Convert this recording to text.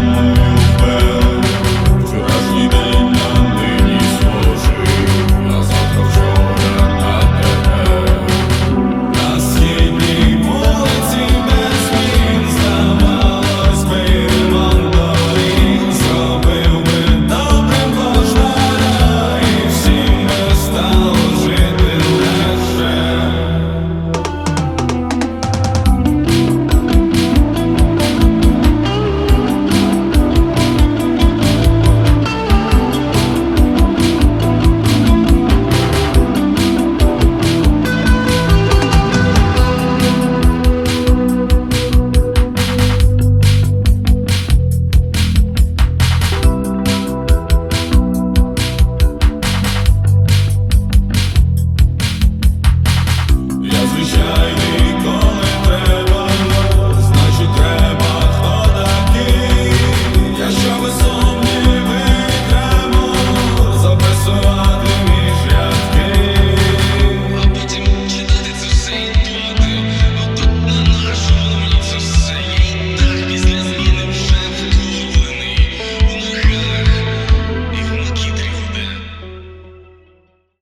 remember